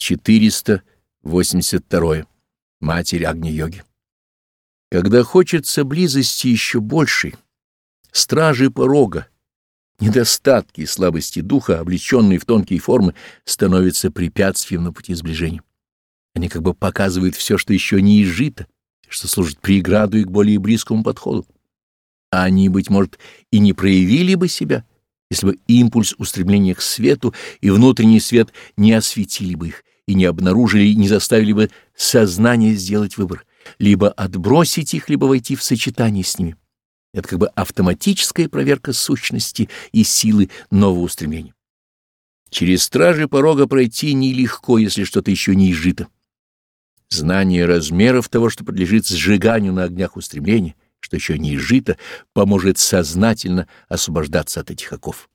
482. Матерь Агни-йоги. Когда хочется близости еще большей, стражи порога, недостатки и слабости духа, облеченные в тонкие формы, становятся препятствием на пути сближения. Они как бы показывают все, что еще не изжито, что служит преградой к более близкому подходу. А они, быть может, и не проявили бы себя, если бы импульс устремления к свету и внутренний свет не осветили бы их, и не обнаружили, не заставили бы сознание сделать выбор, либо отбросить их, либо войти в сочетание с ними. Это как бы автоматическая проверка сущности и силы нового устремления. Через стражи порога пройти нелегко, если что-то еще не изжито. Знание размеров того, что подлежит сжиганию на огнях устремления, что еще не изжито, поможет сознательно освобождаться от этих оков.